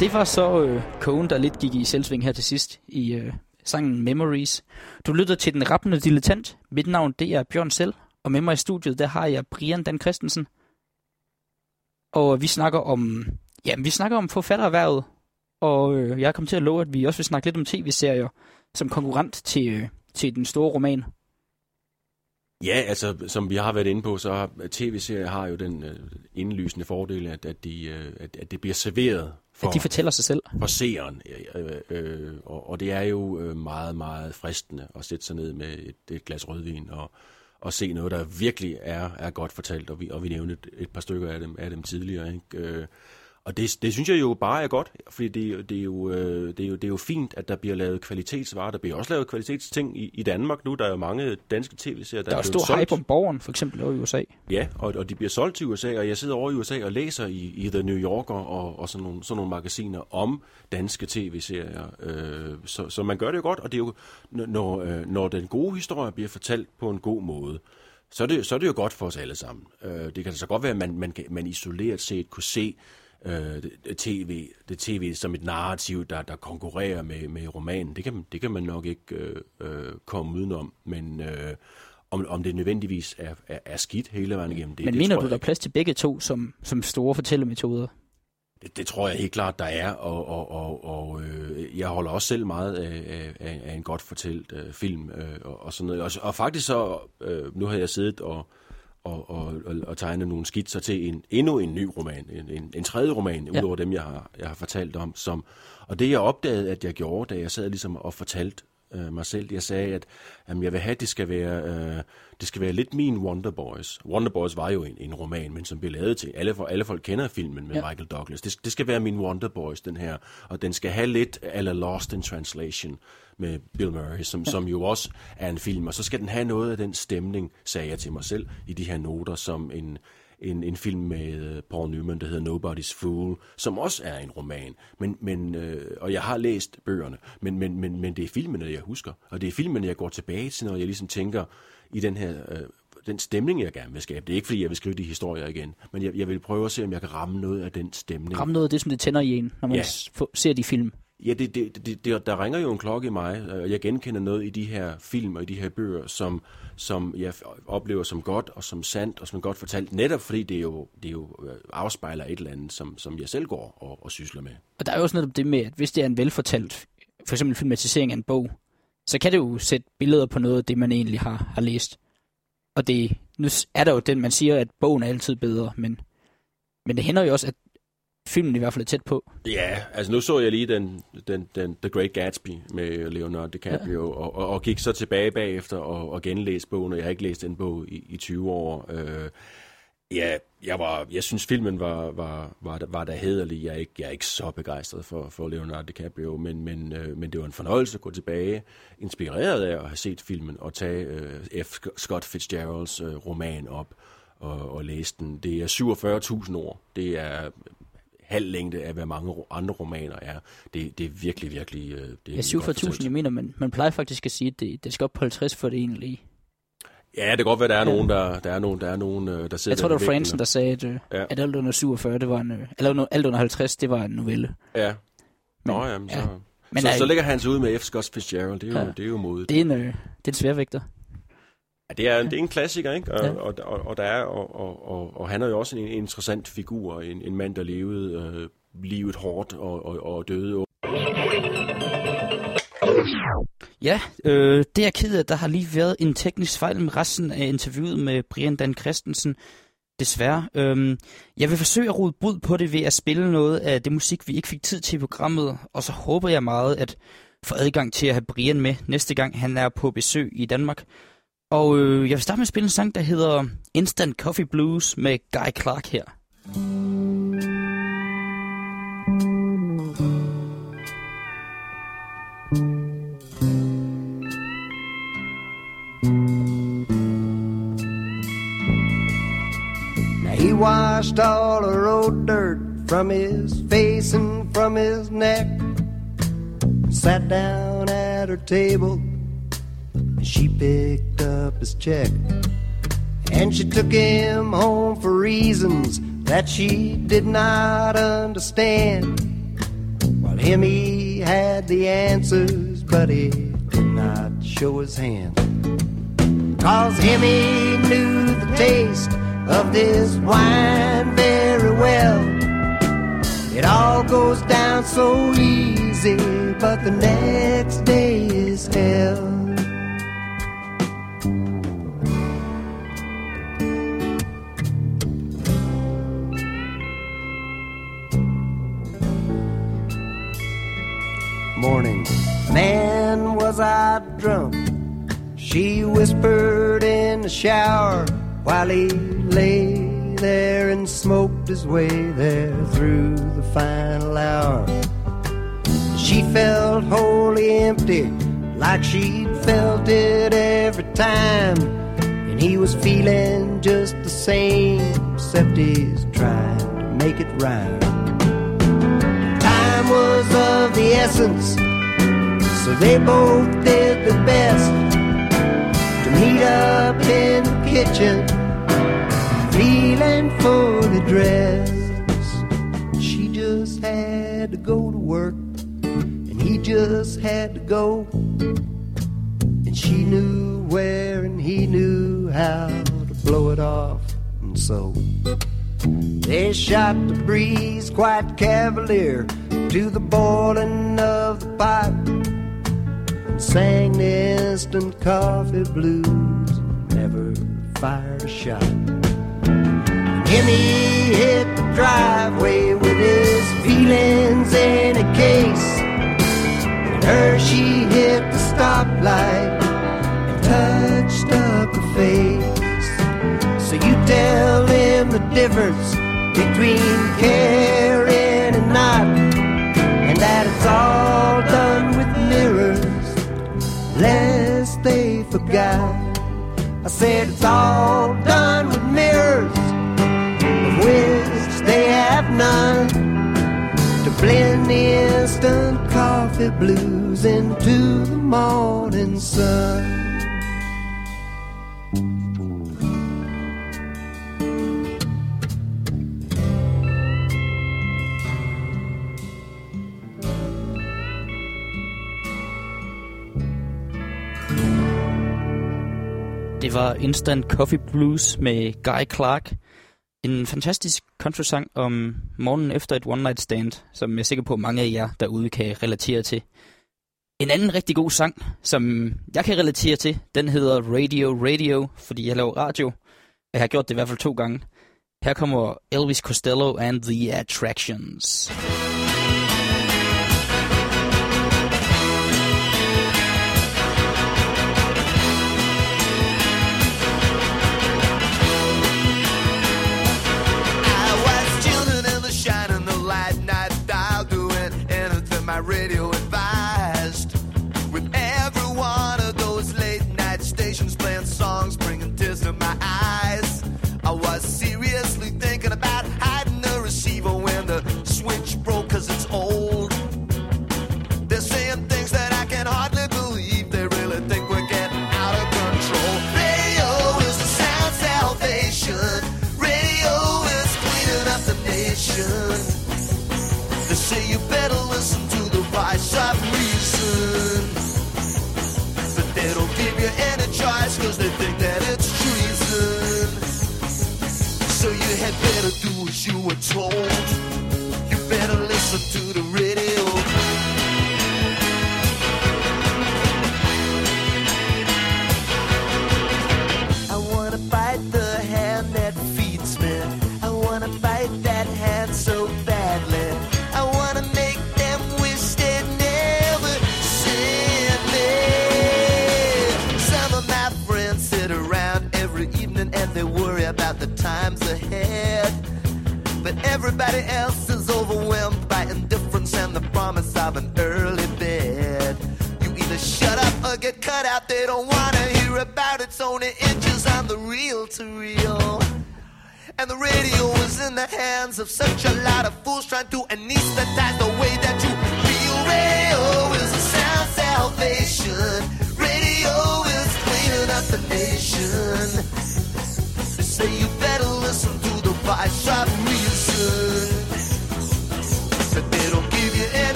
Det var så øh, Cohen, der lidt gik i selvsving her til sidst i øh, sangen Memories. Du lytter til den rappende dilettant. Mit navn det er Bjørn Selv, og med mig i studiet der har jeg Brian Dan Christensen. Og vi snakker om, ja, vi snakker om forfattererhvervet, og øh, jeg er kommet til at love, at vi også vil snakke lidt om tv-serier som konkurrent til, øh, til den store roman. Ja, altså, som vi har været inde på, så har tv-serier har jo den øh, indlysende fordel, at, at, de, øh, at, at det bliver serveret for, At de fortæller sig selv. for seeren. Øh, øh, og, og det er jo øh, meget, meget fristende at sætte sig ned med et, et glas rødvin og, og se noget, der virkelig er, er godt fortalt, og vi, og vi nævnte et, et par stykker af dem, af dem tidligere. Ikke? Øh, og det, det synes jeg jo bare er godt, fordi det, det, er jo, øh, det, er jo, det er jo fint, at der bliver lavet kvalitetsvarer. Der bliver også lavet kvalitetsting i, i Danmark nu. Der er jo mange danske tv-serier, der, Der er er stor solgt. hype om borgeren, for eksempel over i USA. Ja, og, og de bliver solgt til USA, og jeg sidder over i USA og læser i, i The New Yorker og, og sådan, nogle, sådan nogle magasiner om danske tv-serier. Øh, så, så man gør det jo godt, og det er jo, når, øh, når den gode historie bliver fortalt på en god måde, så er det, så er det jo godt for os alle sammen. Øh, det kan så godt være, at man, man, man isoleret set kunne se øh, det, det tv, det tv som et narrativ, der, der konkurrerer med, med romanen. Det kan, det kan man nok ikke øh, øh, komme udenom, men øh, om, om det nødvendigvis er, er, er skidt hele vejen igennem, det, Men det mener tror du, der er plads til begge to som, som store fortællemetoder? Det, det tror jeg helt klart, der er, og, og, og, og øh, jeg holder også selv meget af, af, af af en godt fortalt øh, film øh, og, og sådan noget. Og, og faktisk så, øh, nu har jeg siddet og, og, og, og, og tegnet nogle skitser til en, endnu en ny roman, en, en, en tredje roman, ja. udover dem, jeg har, jeg har fortalt om. Som, og det jeg opdagede, at jeg gjorde, da jeg sad ligesom og fortalte øh, mig selv, jeg sagde, at jamen, jeg vil have, at det skal være, øh, det skal være lidt min Wonder Boys. Wonder Boys var jo en, en roman, men som blev lavet til, alle, for, alle folk kender filmen med Ja. Michael Douglas. Det, det skal være min Wonder Boys, den her, og den skal have lidt eller Lost in Translation med Bill Murray, som, ja. som jo også er en film, og så skal den have noget af den stemning, sagde jeg til mig selv, i de her noter, som en, en, en film med øh, Paul Newman, der hedder Nobody's Fool, som også er en roman. Men, men, øh, og jeg har læst bøgerne, men, men, men, men det er filmene, jeg husker. Og det er filmene, jeg går tilbage til, når jeg ligesom tænker i den her... Øh, den stemning, jeg gerne vil skabe. Det er ikke, fordi jeg vil skrive de historier igen, men jeg, jeg vil prøve at se, om jeg kan ramme noget af den stemning. Ramme noget af det, som det tænder i en, når man Ja. s- få- ser de film. Ja, det, det, det, det, der ringer jo en klokke i mig, og jeg genkender noget i de her film og i de her bøger, som, som jeg oplever som godt og som sandt og som godt fortalt, netop fordi det jo, det jo øh, afspejler et eller andet, som, som jeg selv går og, og sysler med. Og der er jo også netop det med, at hvis det er en velfortalt, for eksempel filmatisering af en bog, så kan det jo sætte billeder på noget af det, man egentlig har, har læst. Og det, nu er der jo den, man siger, at bogen er altid bedre, men, men det hænder jo også, at filmen i hvert fald er tæt på. Ja, altså nu så jeg lige den, den, den The Great Gatsby med Leonardo DiCaprio, ja. og, og, og gik så tilbage bagefter og, og genlæste bogen, og jeg har ikke læst den bog i, i 20 år. Øh, ja, jeg, var, jeg synes filmen var, var, var, var da hederlig. Jeg er ikke, jeg er ikke så begejstret for, for Leonardo DiCaprio, men, men, øh, men det var en fornøjelse at gå tilbage, inspireret af at have set filmen, og tage øh, F. Scott Fitzgeralds øh, roman op og, og læse den. Det er 47.000 ord. Det er halv længde af, hvad mange andre romaner er. Det, det er virkelig, virkelig... øh, Det er Ja, virkelig godt 47.000, jeg fortalt. mener, man, man plejer faktisk at sige, at det, det skal op på 50 for det egentlig. Ja, det kan godt være, der er Ja. nogen, der, der er nogen, der er nogen, øh, der sidder Jeg tror, det var ved væggen Fransen, der sagde, at, øh, Ja. at alt under 47, det var en, øh, eller alt under 50, det var en novelle. Ja. Nå, Men- jamen, så, ja. Men så, er- så ligger han sig ud med F. Scott Fitzgerald. Det er jo, ja. det er jo modigt. Det er en, øh, det er en sværvægter. Ja, det, er, det er en klassiker, ikke? Og, Ja. og, og, og, der er, og, og, og, og han er jo også en interessant figur. En, en mand, der levede øh, livet hårdt og, og, og døde Ja, øh, det er ked af. Der har lige været en teknisk fejl med resten af interviewet med Brian Dan Christensen. Desværre. Øhm, jeg vil forsøge at rode brud på det ved at spille noget af det musik, vi ikke fik tid til i programmet. Og så håber jeg meget at få adgang til at have Brian med næste gang, han er på besøg i Danmark. Og øh, jeg vil starte med at spille en sang, der hedder Instant Coffee Blues med Guy Clark her. Now he washed all the road dirt from his face and from his neck. Sat down at her table she picked up his check. And she took him home for reasons that she did not understand. him he had the answers, but he did not show his hand. Cause him he knew the taste of this wine very well. It all goes down so easy, but the next day is hell. Morning, man, was I drunk? She whispered in the shower while he lay there and smoked his way there through the final hour. She felt wholly empty, like she'd felt it every time. And he was feeling just the same, except he's trying to make it rhyme. Was of the essence, so they both did their best to meet up in the kitchen, feeling for the dress. She just had to go to work, and he just had to go. And she knew where, and he knew how to blow it off, and so. They shot the breeze quite cavalier to the boiling of the pipe and sang the instant coffee blues. Never fired a shot. He hit the driveway with his feelings in a case. And her she hit the stoplight and touched up tell him the difference between caring and not, and that it's all done with mirrors, lest they forgot. I said it's all done with mirrors, of which they have none, to blend the instant coffee blues into the morning sun. Det var Instant Coffee Blues med Guy Clark. En fantastisk country-sang om morgenen efter et one-night stand, som jeg er sikker på, at mange af jer derude kan relatere til. En anden rigtig god sang, som jeg kan relatere til, den hedder Radio Radio, fordi jeg laver radio. Jeg har gjort det i hvert fald to gange. Her kommer Elvis Costello and the Attractions.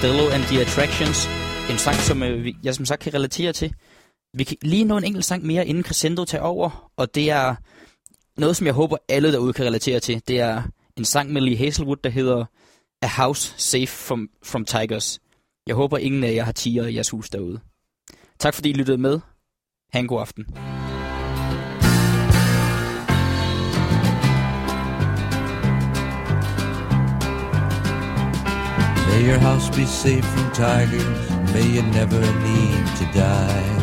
Costello and the Attractions. En sang, som øh, vi- jeg som sagt kan relatere til. Vi kan lige nå en enkelt sang mere, inden Crescendo tager over. Og det er noget, som jeg håber, alle derude kan relatere til. Det er en sang med Lee Hazelwood, der hedder A House Safe from, from Tigers. Jeg håber, ingen af jer har tiger i jeres hus derude. Tak fordi I lyttede med. Ha' en god aften. May your house be safe from tigers. May you never need to die.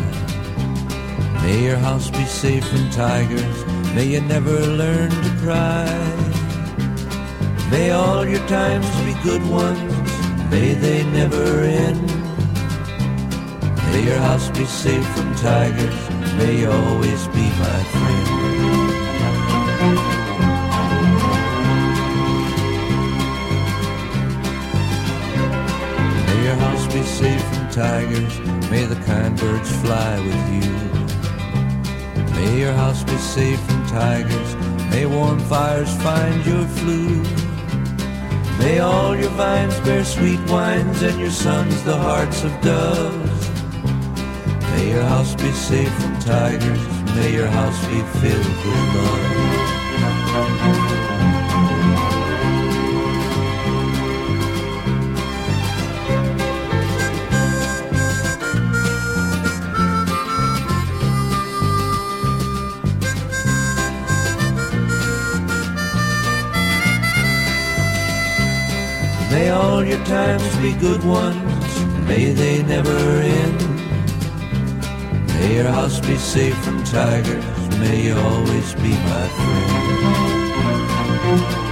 May your house be safe from tigers. May you never learn to cry. May all your times be good ones. May they never end. May your house be safe from tigers. May you always be my friend. Your house be safe from tigers. May the kind birds fly with you. May your house be safe from tigers. May warm fires find your flue. May all your vines bear sweet wines and your sons the hearts of doves. May your house be safe from tigers. May your house be filled with love. All your times be good ones, may they never end. May your house be safe from tigers, may you always be my friend.